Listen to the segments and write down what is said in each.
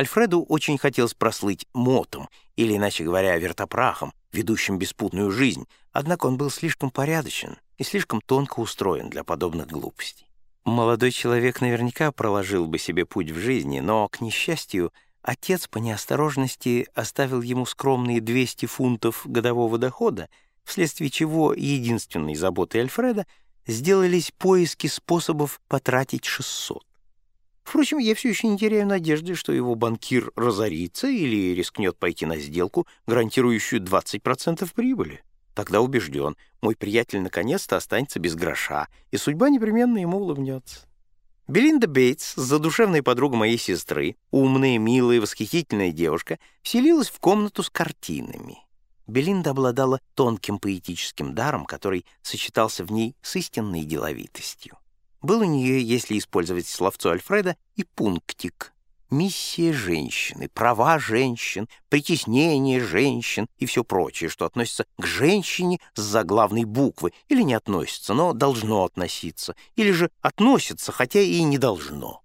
Альфреду очень хотелось прослыть мотом, или, иначе говоря, вертопрахом, ведущим беспутную жизнь, однако он был слишком порядочен и слишком тонко устроен для подобных глупостей. Молодой человек наверняка проложил бы себе путь в жизни, но, к несчастью, отец по неосторожности оставил ему скромные 200 фунтов годового дохода, вследствие чего единственной заботой Альфреда сделались поиски способов потратить 600. Впрочем, я все еще не теряю надежды, что его банкир разорится или рискнет пойти на сделку, гарантирующую 20% прибыли. Тогда убежден, мой приятель наконец-то останется без гроша, и судьба непременно ему улыбнется. Белинда Бейтс, задушевная подруга моей сестры, умная, милая, восхитительная девушка, вселилась в комнату с картинами. Белинда обладала тонким поэтическим даром, который сочетался в ней с истинной деловитостью. Был у нее, если использовать словцо Альфреда, и пунктик. Миссия женщины, права женщин, притеснение женщин и все прочее, что относится к женщине с заглавной буквы, или не относится, но должно относиться, или же относится, хотя и не должно.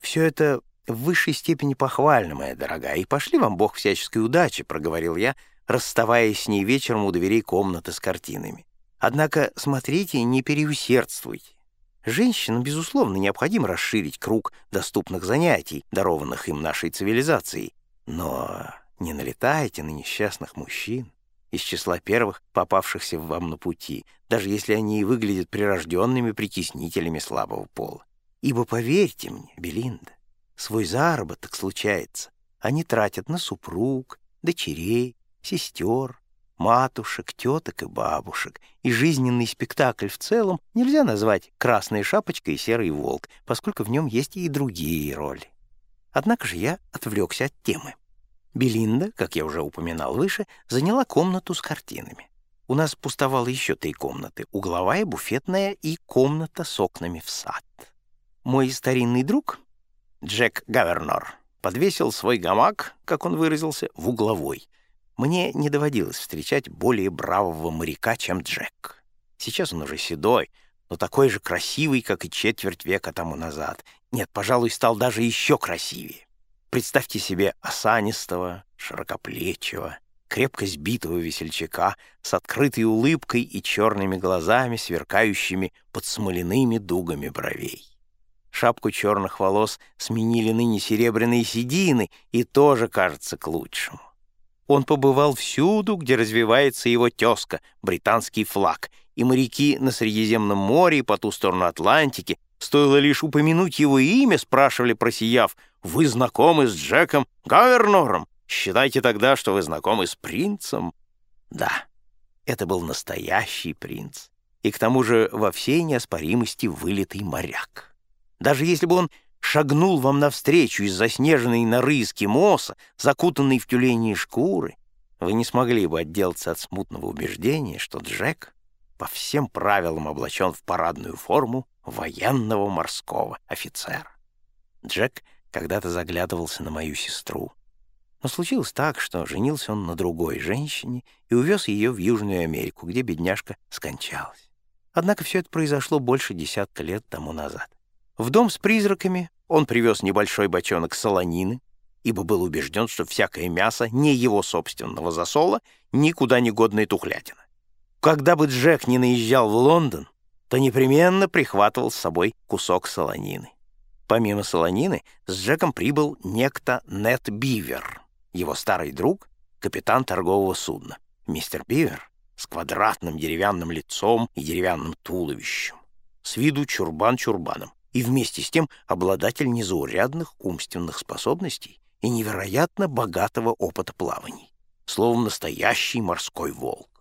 Все это в высшей степени похвально, моя дорогая, и пошли вам Бог всяческой удачи, проговорил я, расставаясь с ней вечером у дверей комнаты с картинами. Однако смотрите, не переусердствуйте. Женщинам, безусловно, необходимо расширить круг доступных занятий, дарованных им нашей цивилизацией. Но не налетайте на несчастных мужчин из числа первых, попавшихся вам на пути, даже если они и выглядят прирожденными притеснителями слабого пола. Ибо, поверьте мне, Белинда, свой заработок случается. Они тратят на супруг, дочерей, сестер, матушек, теток и бабушек, и жизненный спектакль в целом нельзя назвать «Красная шапочка» и «Серый волк», поскольку в нем есть и другие роли. Однако же я отвлекся от темы. Белинда, как я уже упоминал выше, заняла комнату с картинами. У нас пустовало еще три комнаты — угловая, буфетная и комната с окнами в сад. Мой старинный друг, Джек Гавернор, подвесил свой гамак, как он выразился, в угловой — мне не доводилось встречать более бравого моряка, чем Джек. Сейчас он уже седой, но такой же красивый, как и четверть века тому назад. Нет, пожалуй, стал даже еще красивее. Представьте себе осанистого, широкоплечего, крепко сбитого весельчака с открытой улыбкой и черными глазами, сверкающими под смоляными дугами бровей. Шапку черных волос сменили ныне серебряные седины, и тоже кажется к лучшему. Он побывал всюду, где развивается его тезка, британский флаг, и моряки на Средиземном море и по ту сторону Атлантики, стоило лишь упомянуть его имя, спрашивали, просияв, «Вы знакомы с Джеком Гавернором? Считайте тогда, что вы знакомы с принцем?» Да, это был настоящий принц, и к тому же во всей неоспоримости вылитый моряк. Даже если бы он шагнул вам навстречу из заснеженной норы эскимоса, закутанной в тюлени шкуры, вы не смогли бы отделаться от смутного убеждения, что Джек по всем правилам облачен в парадную форму военного морского офицера. Джек когда-то заглядывался на мою сестру. Но случилось так, что женился он на другой женщине и увез ее в Южную Америку, где бедняжка скончалась. Однако все это произошло больше десятка лет тому назад. В дом с призраками он привез небольшой бочонок солонины, ибо был убежден, что всякое мясо не его собственного засола, никуда не годная тухлятина. Когда бы Джек не наезжал в Лондон, то непременно прихватывал с собой кусок солонины. Помимо солонины, с Джеком прибыл некто Нет Бивер, его старый друг, капитан торгового судна. Мистер Бивер с квадратным деревянным лицом и деревянным туловищем, с виду чурбан чурбаном и вместе с тем обладатель незаурядных умственных способностей и невероятно богатого опыта плаваний. Словом, настоящий морской волк.